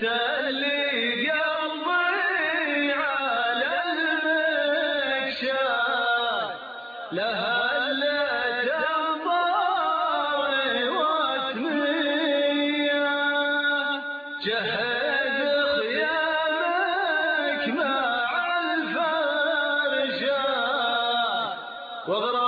تلي قلبي على المكشاف لهلت الطاري واتمية جهز خيامك مع الفرشة. واغراضك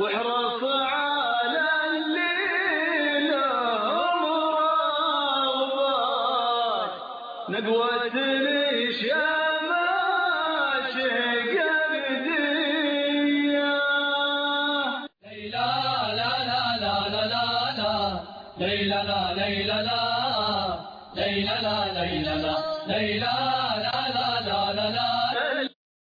واحرص على اللي رغبات نقوة الشماش قبدية ليلى لا لا لا لا لا لا. ليلى لا ليلى لا. ليلى لا ليلى لا. ليلى لا لا.